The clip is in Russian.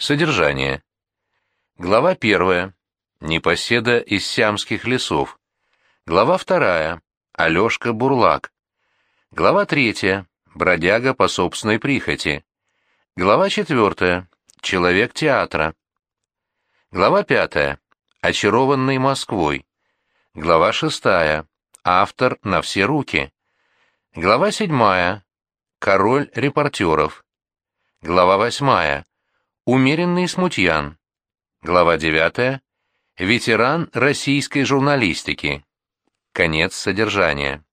Содержание. Глава первая. Непоседа из сиамских лесов. Глава вторая. Алешка Бурлак. Глава третья. Бродяга по собственной прихоти. Глава четвертая. Человек театра. Глава пятая. Очарованный Москвой. Глава шестая. Автор на все руки. Глава седьмая. Король репортеров. Глава восьмая. Умеренный смутьян. Глава 9. Ветеран российской журналистики. Конец содержания.